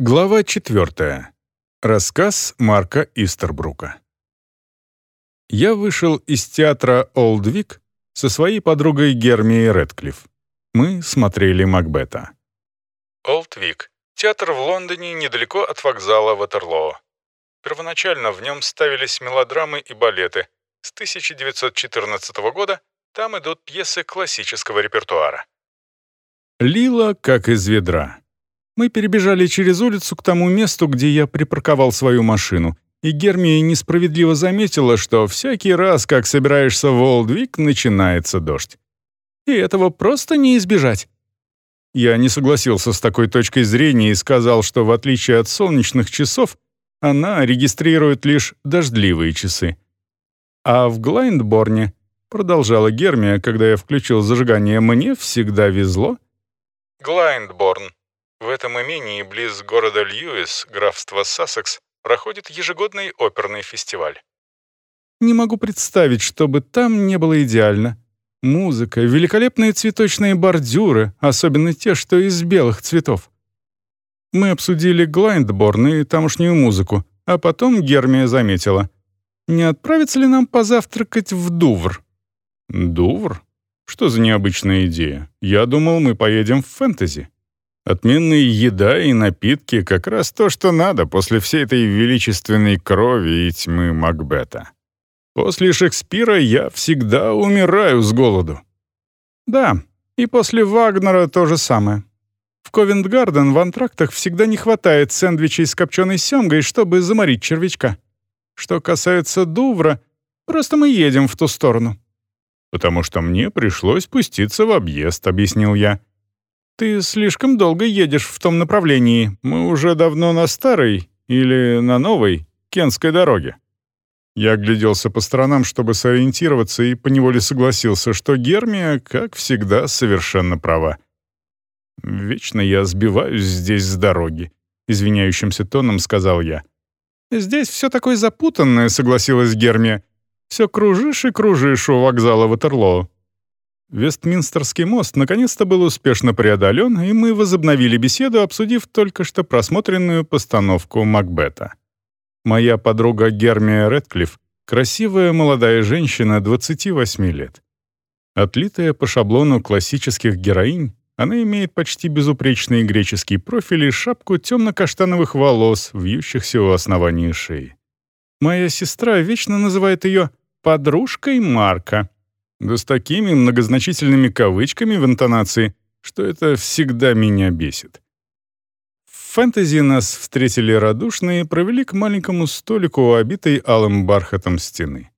Глава 4. Рассказ Марка Истербрука. Я вышел из театра «Олдвик» со своей подругой Гермией Редклифф. Мы смотрели Макбета. «Олдвик» — театр в Лондоне недалеко от вокзала Ватерлоо. Первоначально в нем ставились мелодрамы и балеты. С 1914 года там идут пьесы классического репертуара. Лила как из ведра. Мы перебежали через улицу к тому месту, где я припарковал свою машину, и Гермия несправедливо заметила, что всякий раз, как собираешься в Олдвик, начинается дождь. И этого просто не избежать. Я не согласился с такой точкой зрения и сказал, что в отличие от солнечных часов, она регистрирует лишь дождливые часы. А в Глайндборне, продолжала Гермия, когда я включил зажигание, мне всегда везло. Глайндборн в этом имении, близ города Льюис, графства Сассекс, проходит ежегодный оперный фестиваль. Не могу представить, чтобы там не было идеально. Музыка, великолепные цветочные бордюры, особенно те, что из белых цветов. Мы обсудили Глайндборн и тамошнюю музыку, а потом Гермия заметила. «Не отправиться ли нам позавтракать в Дувр?» «Дувр? Что за необычная идея? Я думал, мы поедем в фэнтези». Отменная еда и напитки — как раз то, что надо после всей этой величественной крови и тьмы Макбета. После Шекспира я всегда умираю с голоду. Да, и после Вагнера то же самое. В Ковент-Гарден в антрактах всегда не хватает сэндвичей с копченой семгой, чтобы заморить червячка. Что касается Дувра, просто мы едем в ту сторону. «Потому что мне пришлось пуститься в объезд», — объяснил я. «Ты слишком долго едешь в том направлении. Мы уже давно на старой или на новой Кенской дороге». Я огляделся по сторонам, чтобы сориентироваться, и поневоле согласился, что Гермия, как всегда, совершенно права. «Вечно я сбиваюсь здесь с дороги», — извиняющимся тоном сказал я. «Здесь все такое запутанное», — согласилась Гермия. «Все кружишь и кружишь у вокзала Ватерлоо». Вестминстерский мост наконец-то был успешно преодолен, и мы возобновили беседу, обсудив только что просмотренную постановку Макбета. Моя подруга Гермия Редклифф — красивая молодая женщина 28 лет. Отлитая по шаблону классических героинь, она имеет почти безупречный греческий профиль и шапку темно-каштановых волос, вьющихся у основания шеи. Моя сестра вечно называет ее «подружкой Марка», да с такими многозначительными кавычками в интонации, что это всегда меня бесит. В фэнтези нас встретили радушно и провели к маленькому столику обитой алым бархатом стены.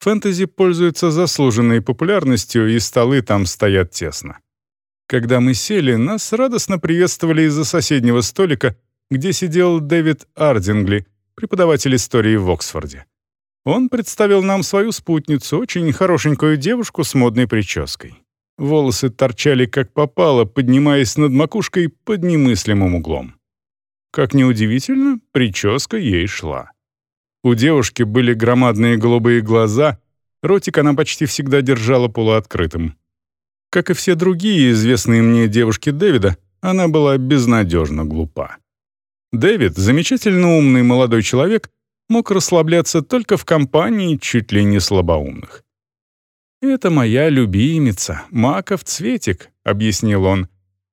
Фэнтези пользуется заслуженной популярностью, и столы там стоят тесно. Когда мы сели, нас радостно приветствовали из-за соседнего столика, где сидел Дэвид Ардингли, преподаватель истории в Оксфорде. Он представил нам свою спутницу, очень хорошенькую девушку с модной прической. Волосы торчали как попало, поднимаясь над макушкой под немыслимым углом. Как неудивительно, прическа ей шла. У девушки были громадные голубые глаза, ротик она почти всегда держала полуоткрытым. Как и все другие известные мне девушки Дэвида, она была безнадежно глупа. Дэвид, замечательно умный молодой человек, мог расслабляться только в компании чуть ли не слабоумных. «Это моя любимица, Маков Цветик», — объяснил он.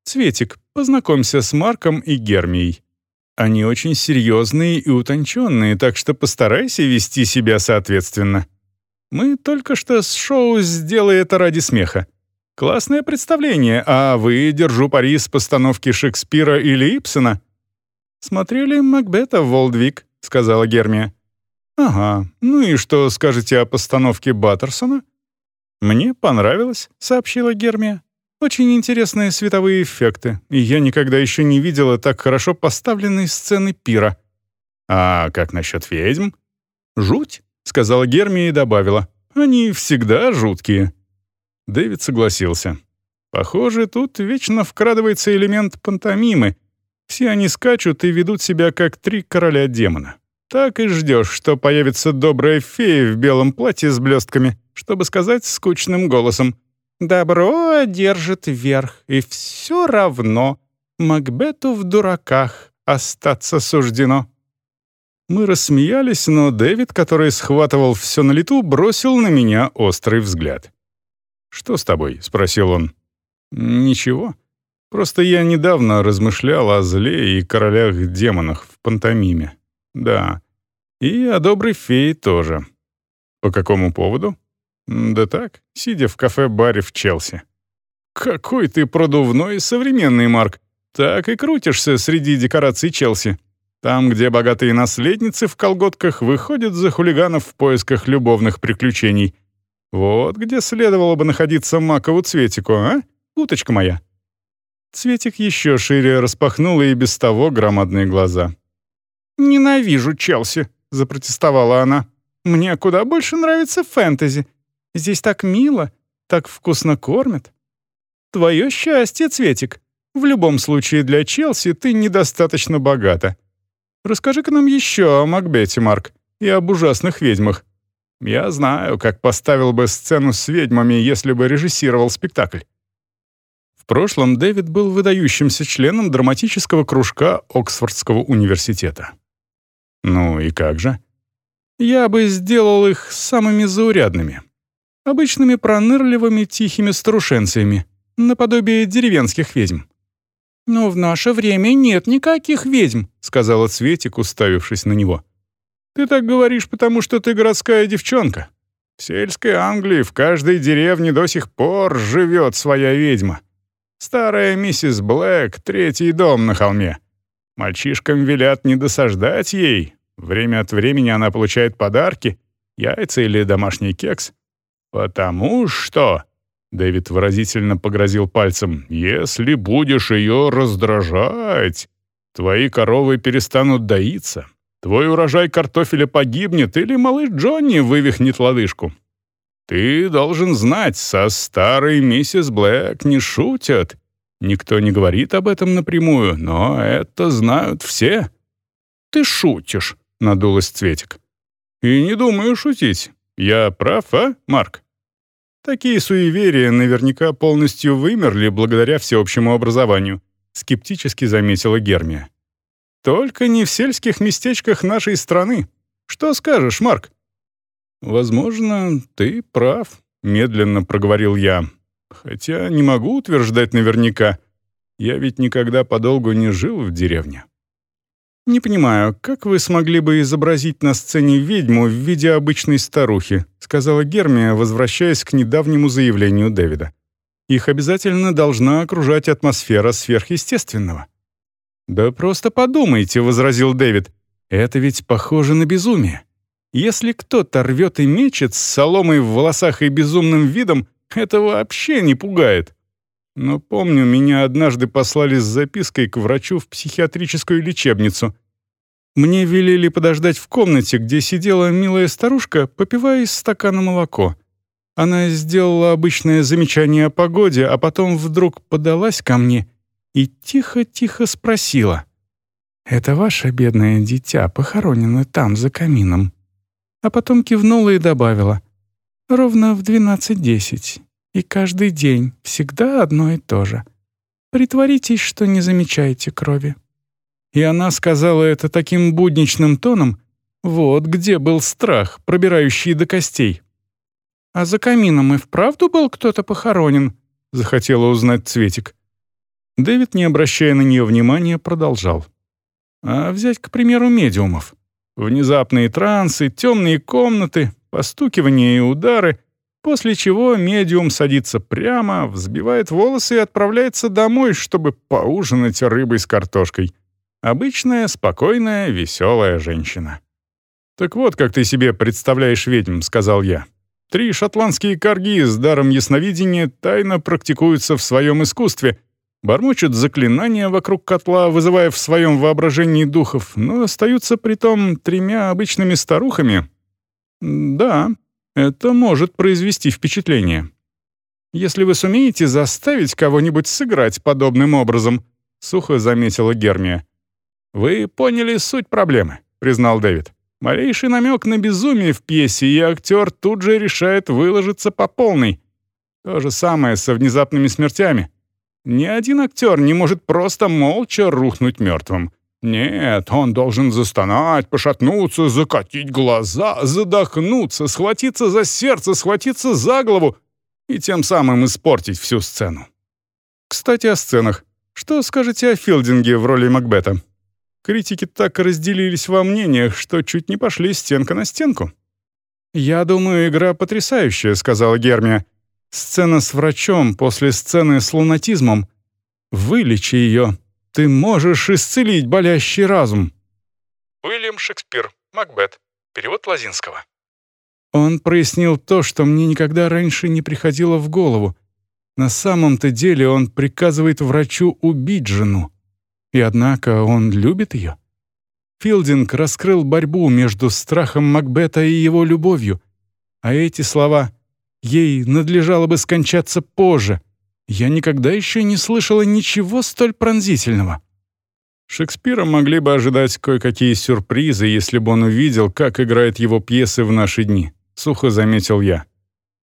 «Цветик, познакомься с Марком и Гермией. Они очень серьезные и утонченные, так что постарайся вести себя соответственно. Мы только что с шоу «Сделай это ради смеха». Классное представление, а вы, держу пари, с постановки Шекспира или Ипсона. Смотрели Макбета в Волдвик? — сказала Гермия. «Ага, ну и что скажете о постановке Баттерсона?» «Мне понравилось», — сообщила Гермия. «Очень интересные световые эффекты, и я никогда еще не видела так хорошо поставленной сцены пира». «А как насчет ведьм?» «Жуть», — сказала Гермия и добавила. «Они всегда жуткие». Дэвид согласился. «Похоже, тут вечно вкрадывается элемент пантомимы, все они скачут и ведут себя как три короля демона. Так и ждешь, что появится добрая фея в белом платье с блестками, чтобы сказать скучным голосом «Добро одержит верх, и все равно Макбету в дураках остаться суждено». Мы рассмеялись, но Дэвид, который схватывал все на лету, бросил на меня острый взгляд. «Что с тобой?» — спросил он. «Ничего. Просто я недавно размышлял о зле и королях-демонах в пантомиме. Да. И о доброй фее тоже. По какому поводу? Да так, сидя в кафе-баре в Челси. Какой ты продувной и современный, Марк. Так и крутишься среди декораций Челси. Там, где богатые наследницы в колготках выходят за хулиганов в поисках любовных приключений. Вот где следовало бы находиться макову цветику, а? Уточка моя. Цветик еще шире распахнула и без того громадные глаза. «Ненавижу Челси», — запротестовала она. «Мне куда больше нравится фэнтези. Здесь так мило, так вкусно кормят». «Твое счастье, Цветик. В любом случае для Челси ты недостаточно богата. Расскажи-ка нам еще о Макбете, Марк, и об ужасных ведьмах. Я знаю, как поставил бы сцену с ведьмами, если бы режиссировал спектакль». Прошлом Дэвид был выдающимся членом драматического кружка Оксфордского университета. Ну и как же? Я бы сделал их самыми заурядными. Обычными пронырливыми тихими старушенциями, наподобие деревенских ведьм. «Но в наше время нет никаких ведьм», — сказала Цветик, уставившись на него. «Ты так говоришь, потому что ты городская девчонка. В сельской Англии в каждой деревне до сих пор живет своя ведьма. Старая миссис Блэк, третий дом на холме. Мальчишкам велят не досаждать ей. Время от времени она получает подарки, яйца или домашний кекс. Потому что Дэвид выразительно погрозил пальцем. «Если будешь ее раздражать, твои коровы перестанут доиться, твой урожай картофеля погибнет или малыш Джонни вывихнет лодыжку. Ты должен знать, со старой миссис Блэк не шутят. Никто не говорит об этом напрямую, но это знают все». «Ты шутишь», — надулась Цветик. «И не думаю шутить. Я прав, а, Марк?» Такие суеверия наверняка полностью вымерли благодаря всеобщему образованию, скептически заметила Гермия. Только не в сельских местечках нашей страны. Что скажешь, Марк? Возможно, ты прав, медленно проговорил я. Хотя не могу утверждать наверняка. Я ведь никогда подолгу не жил в деревне. «Не понимаю, как вы смогли бы изобразить на сцене ведьму в виде обычной старухи», сказала Гермия, возвращаясь к недавнему заявлению Дэвида. «Их обязательно должна окружать атмосфера сверхъестественного». «Да просто подумайте», — возразил Дэвид. «Это ведь похоже на безумие. Если кто-то рвет и мечет с соломой в волосах и безумным видом, это вообще не пугает. Но помню, меня однажды послали с запиской к врачу в психиатрическую лечебницу. Мне велели подождать в комнате, где сидела милая старушка, попивая из стакана молоко. Она сделала обычное замечание о погоде, а потом вдруг подалась ко мне и тихо-тихо спросила. «Это ваше бедное дитя похоронено там, за камином?» А потом кивнула и добавила. «Ровно в двенадцать десять. И каждый день всегда одно и то же. Притворитесь, что не замечаете крови». И она сказала это таким будничным тоном, вот где был страх, пробирающий до костей. «А за камином и вправду был кто-то похоронен?» — захотела узнать Цветик. Дэвид, не обращая на нее внимания, продолжал. «А взять, к примеру, медиумов. Внезапные трансы, темные комнаты, постукивания и удары — После чего медиум садится прямо, взбивает волосы и отправляется домой, чтобы поужинать рыбой с картошкой. Обычная, спокойная, веселая женщина. «Так вот, как ты себе представляешь ведьм», — сказал я. «Три шотландские корги с даром ясновидения тайно практикуются в своем искусстве, бормочут заклинания вокруг котла, вызывая в своем воображении духов, но остаются притом тремя обычными старухами». «Да, это может произвести впечатление. Если вы сумеете заставить кого-нибудь сыграть подобным образом, сухо заметила Гермия. Вы поняли суть проблемы, признал Дэвид. Малейший намек на безумие в пьесе, и актер тут же решает выложиться по полной. То же самое со внезапными смертями. Ни один актер не может просто молча рухнуть мертвым. Нет, он должен застонать, пошатнуться, закатить глаза, задохнуться, схватиться за сердце, схватиться за голову и тем самым испортить всю сцену. Кстати, о сценах. Что скажете о Филдинге в роли Макбета? Критики так разделились во мнениях, что чуть не пошли стенка на стенку. «Я думаю, игра потрясающая», — сказала Гермия. «Сцена с врачом после сцены с лунатизмом. Вылечи ее. Ты можешь исцелить болящий разум». Уильям Шекспир, Макбет. Перевод Лазинского. Он прояснил то, что мне никогда раньше не приходило в голову. На самом-то деле он приказывает врачу убить жену. И однако он любит ее. Филдинг раскрыл борьбу между страхом Макбета и его любовью. А эти слова «ей надлежало бы скончаться позже» я никогда еще не слышала ничего столь пронзительного. Шекспира могли бы ожидать кое-какие сюрпризы, если бы он увидел, как играют его пьесы в наши дни, сухо заметил я.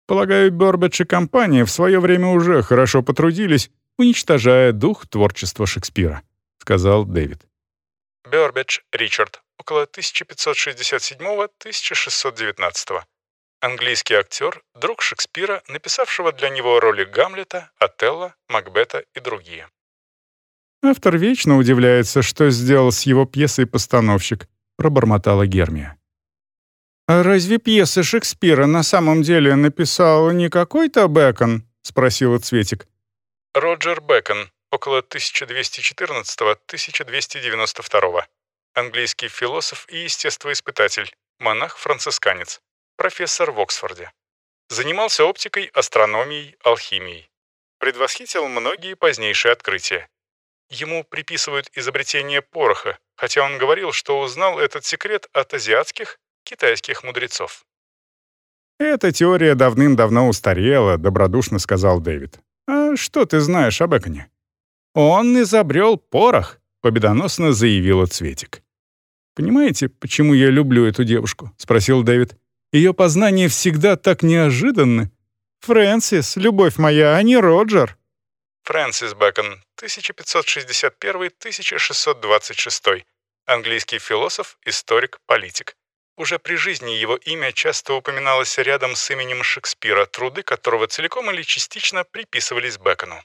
Полагаю, Бёрбетч и компания в свое время уже хорошо потрудились, уничтожая дух творчества Шекспира, сказал Дэвид. Бёрбедж Ричард, около 1567-1619. Английский актер, друг Шекспира, написавшего для него роли Гамлета, Отелло, Макбета и другие. Автор вечно удивляется, что сделал с его пьесой постановщик, пробормотала Гермия. «А разве пьесы Шекспира на самом деле написал не какой-то Бэкон?» — спросила Цветик. Роджер Бэкон, около 1292-1292. Английский философ и естествоиспытатель, монах-францисканец, профессор в Оксфорде. Занимался оптикой, астрономией, алхимией. Предвосхитил многие позднейшие открытия. Ему приписывают изобретение пороха, хотя он говорил, что узнал этот секрет от азиатских, китайских мудрецов. «Эта теория давным-давно устарела», — добродушно сказал Дэвид. «А что ты знаешь об Эконе?» «Он изобрел порох», — победоносно заявила Цветик. «Понимаете, почему я люблю эту девушку?» — спросил Дэвид. «Ее познания всегда так неожиданны. Фрэнсис, любовь моя, а не Роджер». Фрэнсис Бэкон, 1561-1626. Английский философ, историк, политик. Уже при жизни его имя часто упоминалось рядом с именем Шекспира, труды которого целиком или частично приписывались Бэкону.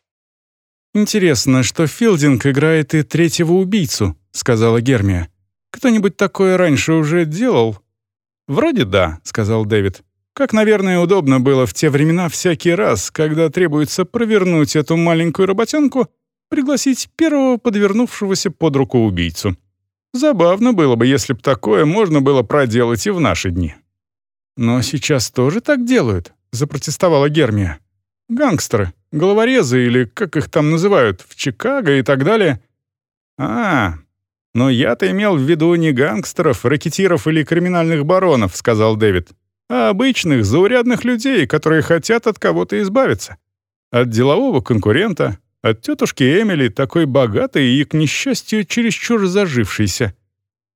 «Интересно, что Филдинг играет и третьего убийцу», — сказала Гермия. «Кто-нибудь такое раньше уже делал?» «Вроде да», — сказал Дэвид. «Как, наверное, удобно было в те времена всякий раз, когда требуется провернуть эту маленькую работенку, пригласить первого подвернувшегося под руку убийцу. Забавно было бы, если б такое можно было проделать и в наши дни». «Но сейчас тоже так делают», — запротестовала Гермия. «Гангстеры, головорезы или как их там называют, в Чикаго и так далее». «А, но я-то имел в виду не гангстеров, ракетиров или криминальных баронов», — сказал Дэвид, «а обычных, заурядных людей, которые хотят от кого-то избавиться. От делового конкурента, от тетушки Эмили, такой богатой и, к несчастью, чересчур зажившейся.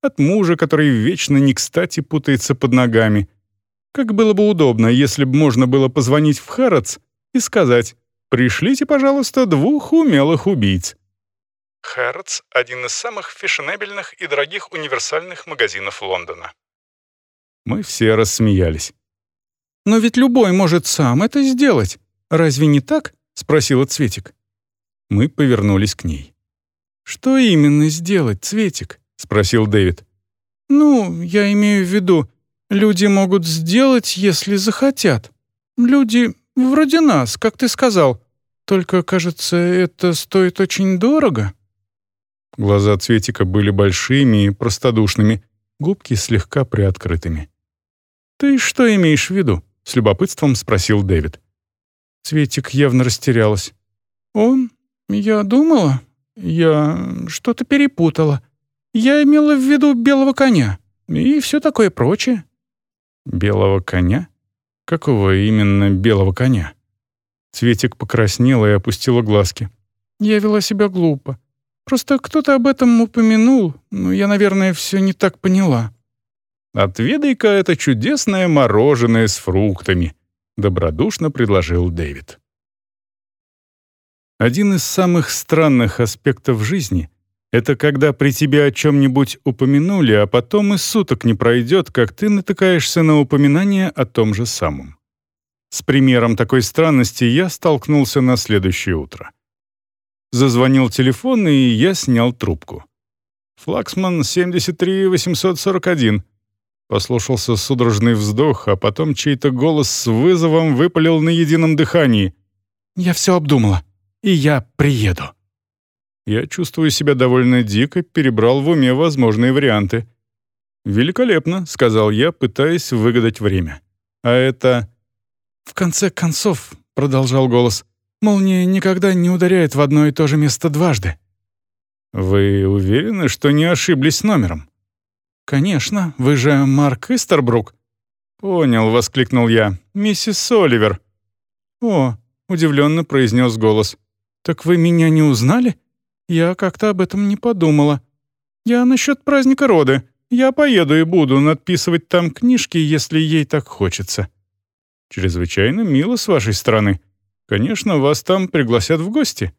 От мужа, который вечно не кстати путается под ногами. Как было бы удобно, если бы можно было позвонить в Харатс и сказать «Пришлите, пожалуйста, двух умелых убийц». Харатс — один из самых фешенебельных и дорогих универсальных магазинов Лондона. Мы все рассмеялись. «Но ведь любой может сам это сделать. Разве не так?» — спросила Цветик. Мы повернулись к ней. «Что именно сделать, Цветик?» — спросил Дэвид. «Ну, я имею в виду, люди могут сделать, если захотят. Люди вроде нас, как ты сказал. Только, кажется, это стоит очень дорого». Глаза Цветика были большими и простодушными, губки слегка приоткрытыми. «Ты что имеешь в виду?» — с любопытством спросил Дэвид. Цветик явно растерялась. «Он «Я думала. Я что-то перепутала. Я имела в виду белого коня и все такое прочее». «Белого коня? Какого именно белого коня?» Цветик покраснела и опустила глазки. «Я вела себя глупо. Просто кто-то об этом упомянул, но я, наверное, все не так поняла». «Отведай-ка это чудесное мороженое с фруктами», — добродушно предложил Дэвид. Один из самых странных аспектов жизни Это когда при тебе о чем-нибудь упомянули, а потом и суток не пройдет, как ты натыкаешься на упоминание о том же самом. С примером такой странности я столкнулся на следующее утро. Зазвонил телефон, и я снял трубку. «Флагсман 73841». Послушался судорожный вздох, а потом чей-то голос с вызовом выпалил на едином дыхании. «Я все обдумала, и я приеду». Я чувствую себя довольно дико, перебрал в уме возможные варианты. «Великолепно», — сказал я, пытаясь выгадать время. «А это...» «В конце концов», — продолжал голос, «молния никогда не ударяет в одно и то же место дважды». «Вы уверены, что не ошиблись номером?» «Конечно, вы же Марк Истербрук». «Понял», — воскликнул я. «Миссис Соливер». «О», — удивленно произнес голос. «Так вы меня не узнали?» Я как-то об этом не подумала. Я насчет праздника роды. Я поеду и буду надписывать там книжки, если ей так хочется. Чрезвычайно мило с вашей стороны. Конечно, вас там пригласят в гости.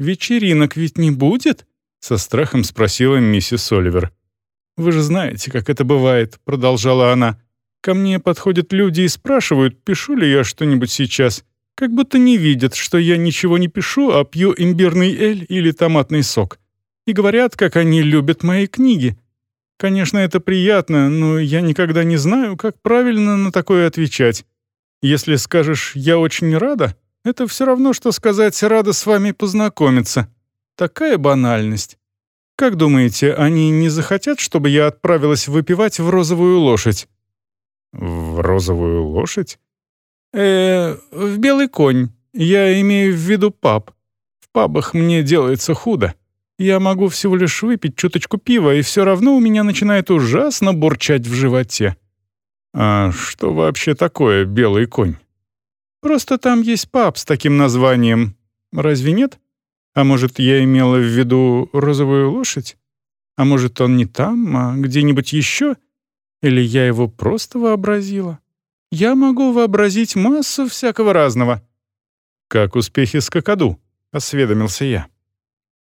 Вечеринок ведь не будет? Со страхом спросила миссис Оливер. «Вы же знаете, как это бывает», — продолжала она. «Ко мне подходят люди и спрашивают, пишу ли я что-нибудь сейчас как будто не видят, что я ничего не пишу, а пью имбирный эль или томатный сок. И говорят, как они любят мои книги. Конечно, это приятно, но я никогда не знаю, как правильно на такое отвечать. Если скажешь «я очень рада», это все равно, что сказать «рада с вами познакомиться». Такая банальность. Как думаете, они не захотят, чтобы я отправилась выпивать в розовую лошадь? В розовую лошадь? э в белый конь. Я имею в виду паб. В пабах мне делается худо. Я могу всего лишь выпить чуточку пива, и все равно у меня начинает ужасно бурчать в животе. А что вообще такое белый конь? Просто там есть паб с таким названием. Разве нет? А может, я имела в виду розовую лошадь? А может, он не там, а где-нибудь еще? Или я его просто вообразила? Я могу вообразить массу всякого разного». «Как успехи с Кокоду?» — осведомился я.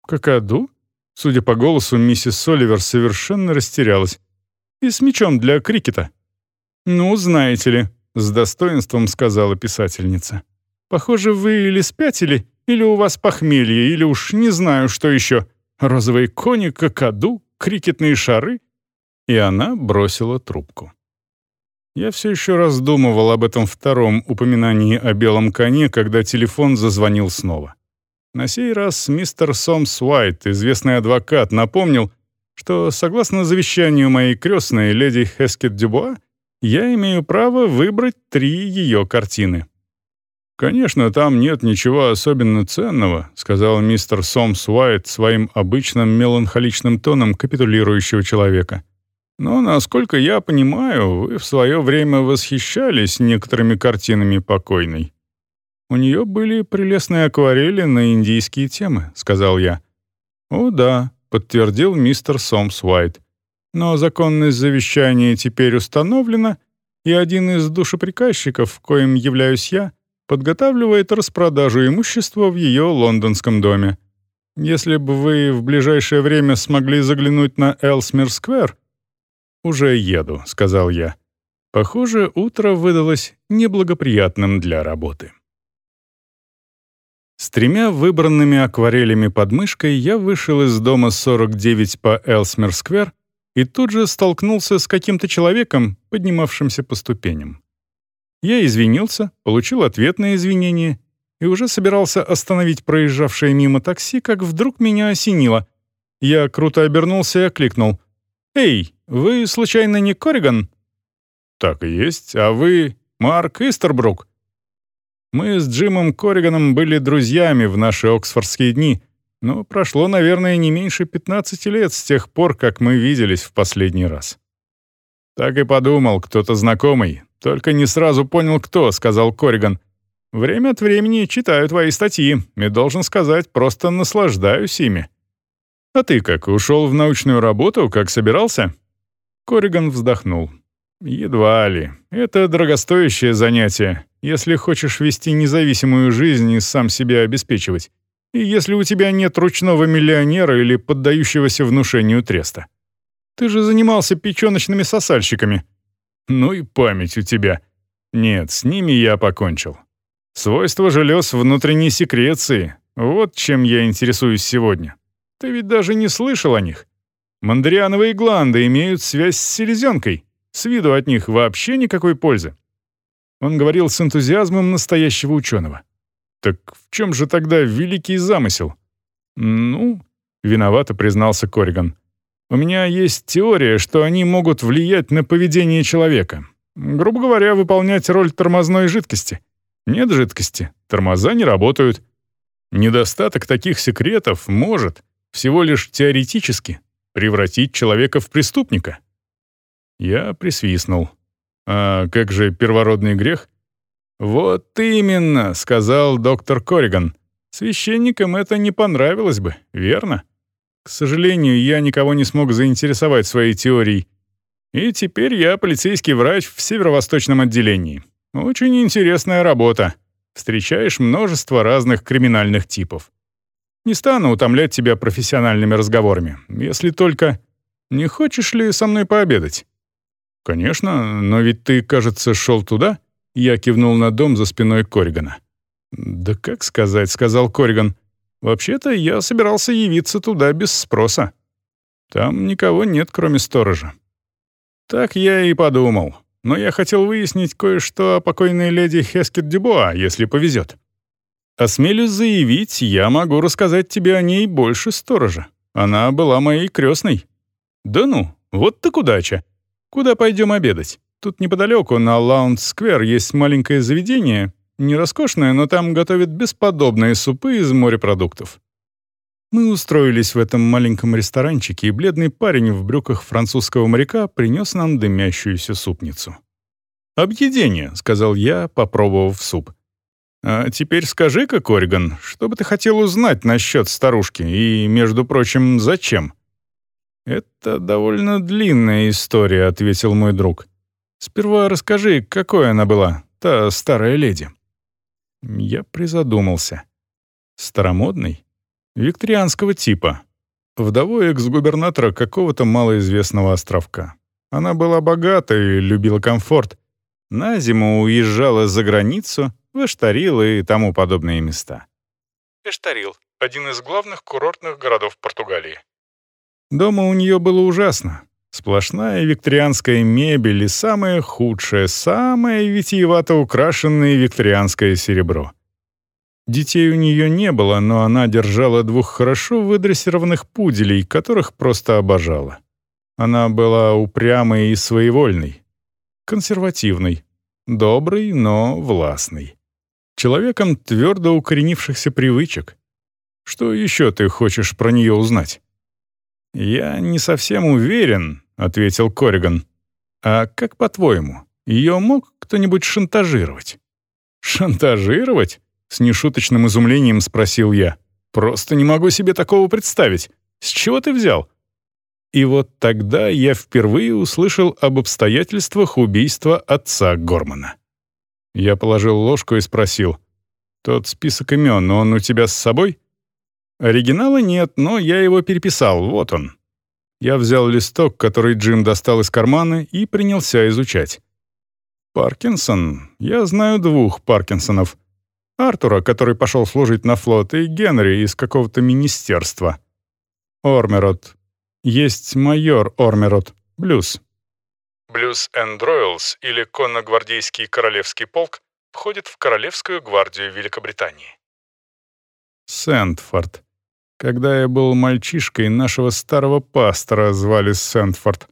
«Кокоду?» Судя по голосу, миссис Соливер совершенно растерялась. «И с мячом для крикета». «Ну, знаете ли», — с достоинством сказала писательница. «Похоже, вы или спятили, или у вас похмелье, или уж не знаю, что еще. Розовые кони, кокоду, крикетные шары». И она бросила трубку. Я все еще раздумывал об этом втором упоминании о белом коне, когда телефон зазвонил снова. На сей раз мистер Сомс Уайт, известный адвокат, напомнил, что, согласно завещанию моей крестной, леди Хескет Дюбуа, я имею право выбрать три ее картины. «Конечно, там нет ничего особенно ценного», — сказал мистер Сомс Уайт своим обычным меланхоличным тоном капитулирующего человека. Но, насколько я понимаю, вы в свое время восхищались некоторыми картинами покойной. У нее были прелестные акварели на индийские темы, сказал я. О да, подтвердил мистер Сомс Уайт. Но законность завещания теперь установлена, и один из душеприказчиков, коим являюсь я, подготавливает распродажу имущества в ее лондонском доме. Если бы вы в ближайшее время смогли заглянуть на Элсмир-сквер, «Уже еду», — сказал я. Похоже, утро выдалось неблагоприятным для работы. С тремя выбранными акварелями под мышкой я вышел из дома 49 по Элсмер-сквер и тут же столкнулся с каким-то человеком, поднимавшимся по ступеням. Я извинился, получил ответное извинение и уже собирался остановить проезжавшее мимо такси, как вдруг меня осенило. Я круто обернулся и окликнул. «Эй, вы, случайно, не Корриган?» «Так и есть. А вы Марк Истербрук?» Мы с Джимом Корриганом были друзьями в наши оксфордские дни, но прошло, наверное, не меньше 15 лет с тех пор, как мы виделись в последний раз. «Так и подумал, кто-то знакомый. Только не сразу понял, кто», — сказал Корриган. «Время от времени читаю твои статьи и, должен сказать, просто наслаждаюсь ими». «А ты как, ушел в научную работу, как собирался?» Корриган вздохнул. «Едва ли. Это дорогостоящее занятие, если хочешь вести независимую жизнь и сам себя обеспечивать. И если у тебя нет ручного миллионера или поддающегося внушению треста. Ты же занимался печёночными сосальщиками. Ну и память у тебя. Нет, с ними я покончил. Свойства желез внутренней секреции. Вот чем я интересуюсь сегодня. Ты ведь даже не слышал о них. Мандриановые гланды имеют связь с селезенкой. С виду от них вообще никакой пользы. Он говорил с энтузиазмом настоящего ученого. Так в чем же тогда великий замысел? Ну, виновато признался Кориган. У меня есть теория, что они могут влиять на поведение человека. Грубо говоря, выполнять роль тормозной жидкости. Нет жидкости, тормоза не работают. Недостаток таких секретов может, всего лишь теоретически, превратить человека в преступника. Я присвистнул. А как же первородный грех? Вот именно, сказал доктор Кориган. Священникам это не понравилось бы, верно? К сожалению, я никого не смог заинтересовать своей теорией. И теперь я полицейский врач в северо-восточном отделении. Очень интересная работа. Встречаешь множество разных криминальных типов. Не стану утомлять тебя профессиональными разговорами, если только... Не хочешь ли со мной пообедать? Конечно, но ведь ты, кажется, шел туда? Я кивнул на дом за спиной Коригана. Да как сказать, сказал Кориган. Вообще-то я собирался явиться туда без спроса. Там никого нет, кроме сторожа. Так я и подумал. Но я хотел выяснить кое-что о покойной леди Хескет Дюбуа, если повезет. Осмелюсь заявить, я могу рассказать тебе о ней больше сторожа. Она была моей крестной. Да ну, вот так удача. Куда пойдем обедать? Тут неподалеку, на Лаунд-сквер, есть маленькое заведение. Не роскошное, но там готовят бесподобные супы из морепродуктов. Мы устроились в этом маленьком ресторанчике, и бледный парень в брюках французского моряка принес нам дымящуюся супницу. «Объедение», — сказал я, попробовав суп. «А теперь скажи-ка, Кориган, что бы ты хотел узнать насчет старушки, и, между прочим, зачем?» «Это довольно длинная история», — ответил мой друг. «Сперва расскажи, какой она была, та старая леди». Я призадумался. Старомодный? Викторианского типа. Вдовой экс-губернатора какого-то малоизвестного островка. Она была богата и любила комфорт. На зиму уезжала за границу, в Эштарил и тому подобные места. Эштарил — один из главных курортных городов Португалии. Дома у нее было ужасно. Сплошная викторианская мебель и самое худшее, самое витиевато украшенное викторианское серебро. Детей у нее не было, но она держала двух хорошо выдрессированных пуделей, которых просто обожала. Она была упрямой и своевольной, консервативной, доброй, но властной. Человеком твердо укоренившихся привычек. Что еще ты хочешь про нее узнать? «Я не совсем уверен», — ответил Кориган. «А как по-твоему, ее мог кто-нибудь шантажировать?» «Шантажировать?» С нешуточным изумлением спросил я. «Просто не могу себе такого представить. С чего ты взял?» И вот тогда я впервые услышал об обстоятельствах убийства отца Гормана. Я положил ложку и спросил. «Тот список имен, он у тебя с собой?» «Оригинала нет, но я его переписал, вот он». Я взял листок, который Джим достал из кармана, и принялся изучать. «Паркинсон? Я знаю двух Паркинсонов. Артура, который пошел служить на флот, и Генри из какого-то министерства. Ормерот. Есть майор Ормерот. Блюз. Блюз энд Ройлс, или конногвардейский королевский полк, входит в Королевскую гвардию Великобритании. Сэндфорд. Когда я был мальчишкой, нашего старого пастора звали Сэндфорд.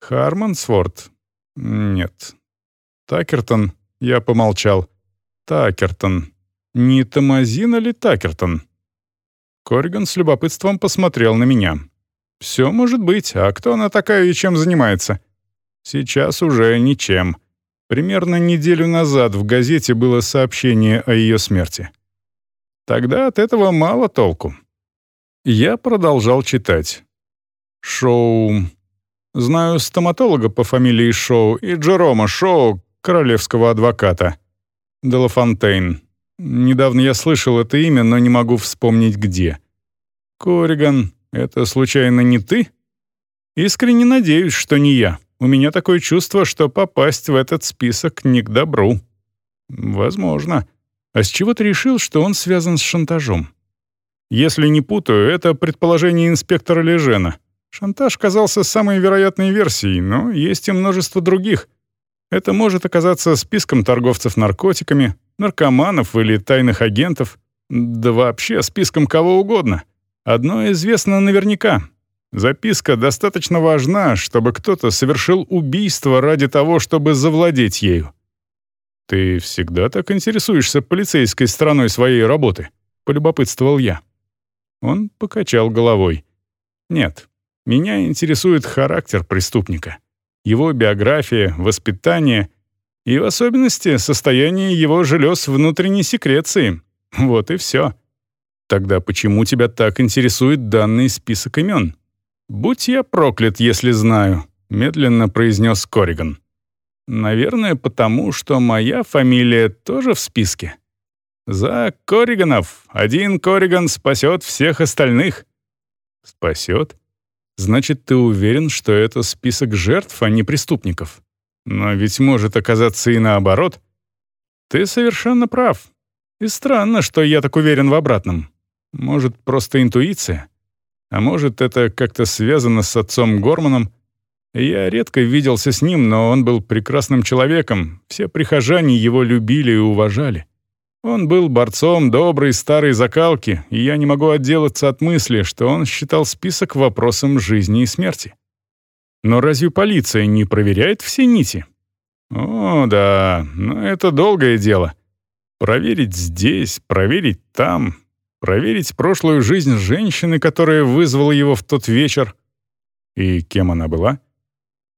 Хармонсворд? Нет. Такертон? Я помолчал. Такертон. Не Томазина ли Такертон? Корриган с любопытством посмотрел на меня. «Все может быть. А кто она такая и чем занимается?» «Сейчас уже ничем. Примерно неделю назад в газете было сообщение о ее смерти. Тогда от этого мало толку». Я продолжал читать. Шоу... Знаю стоматолога по фамилии Шоу и Джерома Шоу, королевского адвоката. Делафонтейн. Недавно я слышал это имя, но не могу вспомнить где. Кориган, это случайно не ты? Искренне надеюсь, что не я. У меня такое чувство, что попасть в этот список не к добру. Возможно. А с чего ты решил, что он связан с шантажом? Если не путаю, это предположение инспектора Лежена. Шантаж казался самой вероятной версией, но есть и множество других. Это может оказаться списком торговцев наркотиками, наркоманов или тайных агентов, да вообще списком кого угодно. Одно известно наверняка. Записка достаточно важна, чтобы кто-то совершил убийство ради того, чтобы завладеть ею. «Ты всегда так интересуешься полицейской стороной своей работы?» — полюбопытствовал я. Он покачал головой. «Нет, меня интересует характер преступника, его биография, воспитание и, в особенности, состояние его желез внутренней секреции. Вот и все. Тогда почему тебя так интересует данный список имен?» «Будь я проклят, если знаю», — медленно произнес Кориган. «Наверное, потому что моя фамилия тоже в списке». «За Кориганов! Один Кориган спасет всех остальных!» «Спасет? Значит, ты уверен, что это список жертв, а не преступников? Но ведь может оказаться и наоборот». «Ты совершенно прав. И странно, что я так уверен в обратном. Может, просто интуиция? А может, это как-то связано с отцом Горманом?» Я редко виделся с ним, но он был прекрасным человеком. Все прихожане его любили и уважали. Он был борцом доброй старой закалки, и я не могу отделаться от мысли, что он считал список вопросом жизни и смерти. Но разве полиция не проверяет все нити? О, да, но это долгое дело. Проверить здесь, проверить там, проверить прошлую жизнь женщины, которая вызвала его в тот вечер. И кем она была?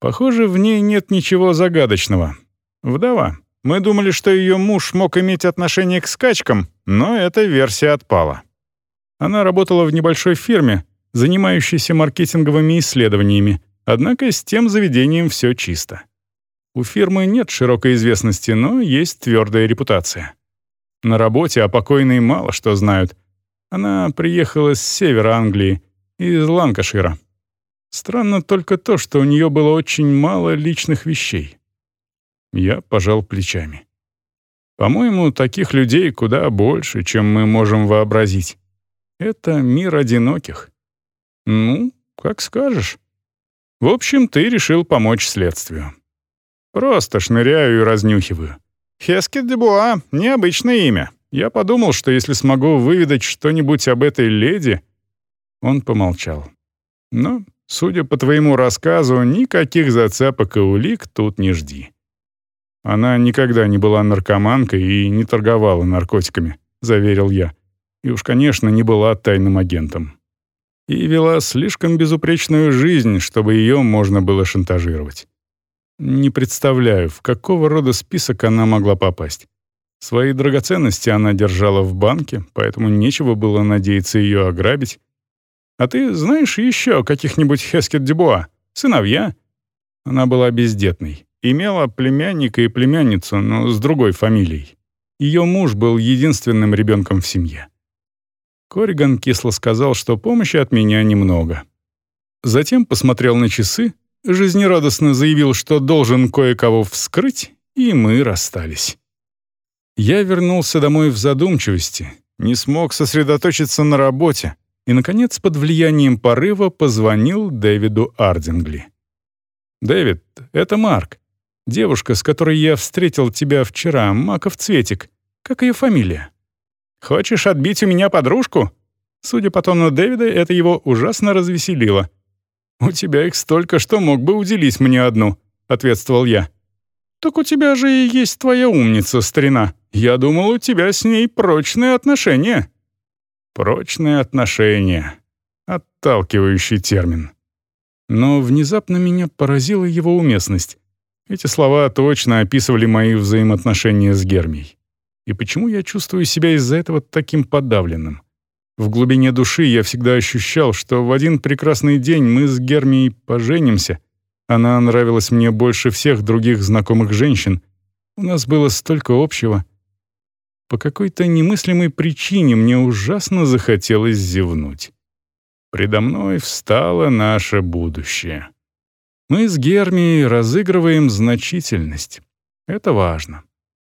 Похоже, в ней нет ничего загадочного. Вдова. Мы думали, что ее муж мог иметь отношение к скачкам, но эта версия отпала. Она работала в небольшой фирме, занимающейся маркетинговыми исследованиями, однако с тем заведением все чисто. У фирмы нет широкой известности, но есть твердая репутация. На работе о покойной мало что знают. Она приехала с севера Англии, из Ланкашира. Странно только то, что у нее было очень мало личных вещей. Я пожал плечами. По-моему, таких людей куда больше, чем мы можем вообразить. Это мир одиноких. Ну, как скажешь. В общем, ты решил помочь следствию. Просто шныряю и разнюхиваю. Хескет де необычное имя. Я подумал, что если смогу выведать что-нибудь об этой леди... Он помолчал. Но, судя по твоему рассказу, никаких зацепок и улик тут не жди. Она никогда не была наркоманкой и не торговала наркотиками, заверил я. И уж, конечно, не была тайным агентом. И вела слишком безупречную жизнь, чтобы ее можно было шантажировать. Не представляю, в какого рода список она могла попасть. Свои драгоценности она держала в банке, поэтому нечего было надеяться ее ограбить. А ты знаешь еще каких-нибудь Хескет Дебуа? Сыновья? Она была бездетной. Имела племянника и племянницу, но с другой фамилией. Ее муж был единственным ребенком в семье. Кориган кисло сказал, что помощи от меня немного. Затем посмотрел на часы, жизнерадостно заявил, что должен кое-кого вскрыть, и мы расстались. Я вернулся домой в задумчивости, не смог сосредоточиться на работе и, наконец, под влиянием порыва позвонил Дэвиду Ардингли. «Дэвид, это Марк. Девушка, с которой я встретил тебя вчера, Маков Цветик. Как ее фамилия? Хочешь отбить у меня подружку? Судя по тону Дэвида, это его ужасно развеселило. «У тебя их столько, что мог бы уделить мне одну», — ответствовал я. «Так у тебя же и есть твоя умница, старина. Я думал, у тебя с ней прочные отношения». «Прочные отношения». Отталкивающий термин. Но внезапно меня поразила его уместность. Эти слова точно описывали мои взаимоотношения с Гермией. И почему я чувствую себя из-за этого таким подавленным? В глубине души я всегда ощущал, что в один прекрасный день мы с Гермией поженимся. Она нравилась мне больше всех других знакомых женщин. У нас было столько общего. по какой-то немыслимой причине мне ужасно захотелось зевнуть. Предо мной встало наше будущее. Мы с Гермией разыгрываем значительность. Это важно.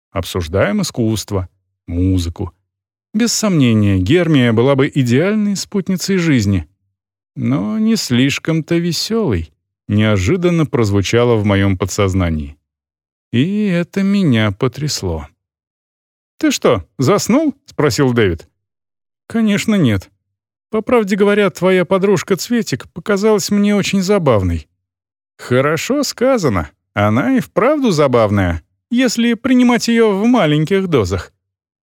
Обсуждаем искусство, музыку. Без сомнения, Гермия была бы идеальной спутницей жизни. Но не слишком-то веселой, неожиданно прозвучало в моем подсознании. И это меня потрясло. «Ты что, заснул?» — спросил Дэвид. «Конечно нет. По правде говоря, твоя подружка Цветик показалась мне очень забавной». «Хорошо сказано. Она и вправду забавная, если принимать ее в маленьких дозах.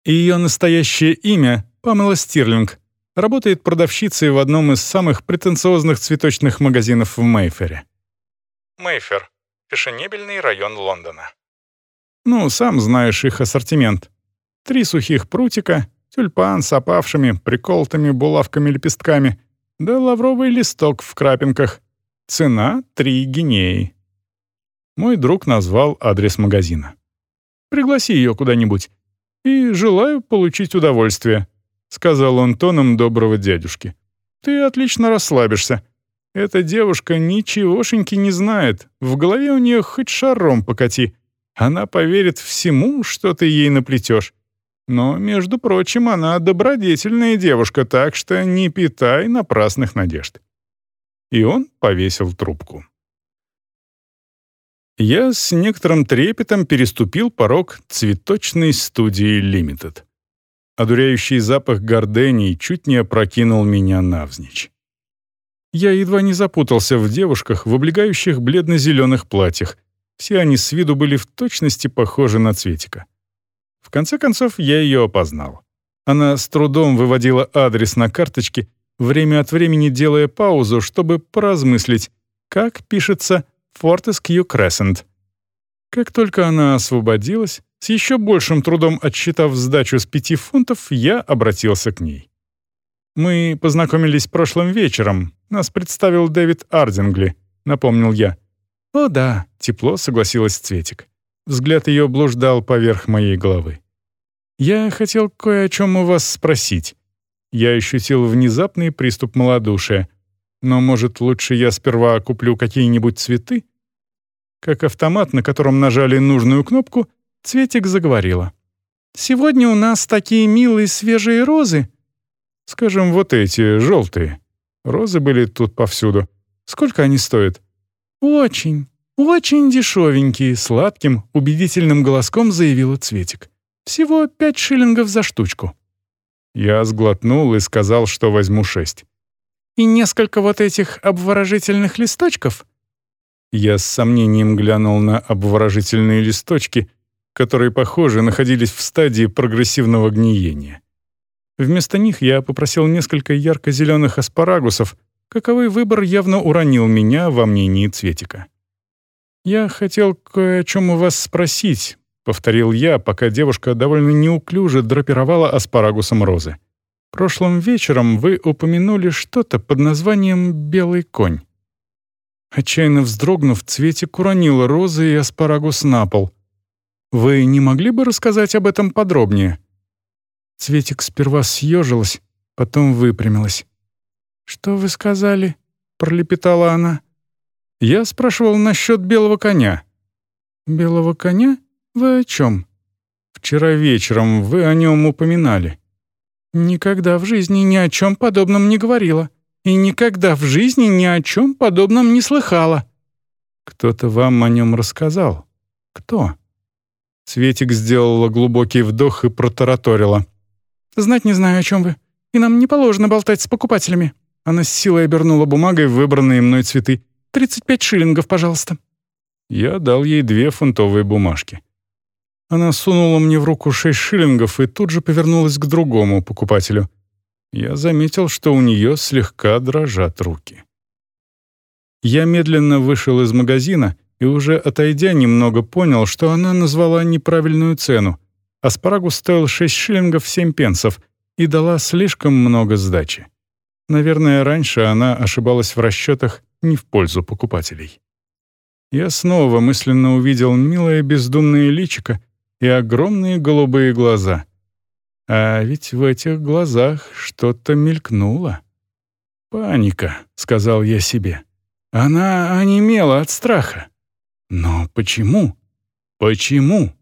Ее настоящее имя — Памела Стирлинг. Работает продавщицей в одном из самых претенциозных цветочных магазинов в Мейфере. Мейфер — фешенебельный район Лондона. Ну, сам знаешь их ассортимент. Три сухих прутика, тюльпан с опавшими, приколотыми булавками-лепестками, да лавровый листок в крапинках. Цена — три гинеи. Мой друг назвал адрес магазина. «Пригласи ее куда-нибудь. И желаю получить удовольствие», — сказал он тоном доброго дядюшки. «Ты отлично расслабишься. Эта девушка ничегошеньки не знает. В голове у нее хоть шаром покати. Она поверит всему, что ты ей наплетешь. Но, между прочим, она добродетельная девушка, так что не питай напрасных надежд». И он повесил трубку. Я с некоторым трепетом переступил порог цветочной студии Limited. Одуряющий запах гордений чуть не опрокинул меня навзничь. Я едва не запутался в девушках в облегающих бледно-зеленых платьях. Все они с виду были в точности похожи на Цветика. В конце концов, я ее опознал. Она с трудом выводила адрес на карточке, время от времени делая паузу, чтобы поразмыслить, как пишется Fortescue Crescent. Как только она освободилась, с еще большим трудом отсчитав сдачу с пяти фунтов, я обратился к ней. «Мы познакомились прошлым вечером. Нас представил Дэвид Ардингли», — напомнил я. «О да», — тепло согласилась Цветик. Взгляд ее блуждал поверх моей головы. «Я хотел кое о чем у вас спросить». Я ощутил внезапный приступ малодушия. «Но, может, лучше я сперва куплю какие-нибудь цветы?» Как автомат, на котором нажали нужную кнопку, Цветик заговорила. «Сегодня у нас такие милые свежие розы». «Скажем, вот эти, желтые. Розы были тут повсюду. Сколько они стоят?» «Очень, очень дешевенькие», — сладким, убедительным голоском заявила Цветик. «Всего пять шиллингов за штучку». Я сглотнул и сказал, что возьму шесть. «И несколько вот этих обворожительных листочков?» Я с сомнением глянул на обворожительные листочки, которые, похоже, находились в стадии прогрессивного гниения. Вместо них я попросил несколько ярко-зеленых аспарагусов, каковой выбор явно уронил меня во мнении Цветика. «Я хотел кое о чем у вас спросить», — повторил я, пока девушка довольно неуклюже драпировала аспарагусом розы. «Прошлым вечером вы упомянули что-то под названием «белый конь». Отчаянно вздрогнув, Цветик уронила розы и аспарагус на пол. «Вы не могли бы рассказать об этом подробнее?» Цветик сперва съежилась, потом выпрямилась. «Что вы сказали?» — пролепетала она. «Я спрашивал насчет белого коня». «Белого коня? Вы о чем?» «Вчера вечером вы о нем упоминали». «Никогда в жизни ни о чем подобном не говорила и никогда в жизни ни о чем подобном не слыхала». «Кто-то вам о нем рассказал? Кто?» Светик сделала глубокий вдох и протараторила. «Знать не знаю, о чем вы. И нам не положено болтать с покупателями». Она с силой обернула бумагой выбранные мной цветы. «35 шиллингов, пожалуйста». Я дал ей две фунтовые бумажки. Она сунула мне в руку шесть шиллингов и тут же повернулась к другому покупателю — я заметил, что у нее слегка дрожат руки. Я медленно вышел из магазина и уже отойдя немного понял, что она назвала неправильную цену. Аспарагус стоил 6 шиллингов 7 пенсов и дала слишком много сдачи. Наверное, раньше она ошибалась в расчетах не в пользу покупателей. Я снова мысленно увидел милое бездумное личико и огромные голубые глаза — А ведь в этих глазах что-то мелькнуло. «Паника», — сказал я себе. Она онемела от страха. Но почему? Почему?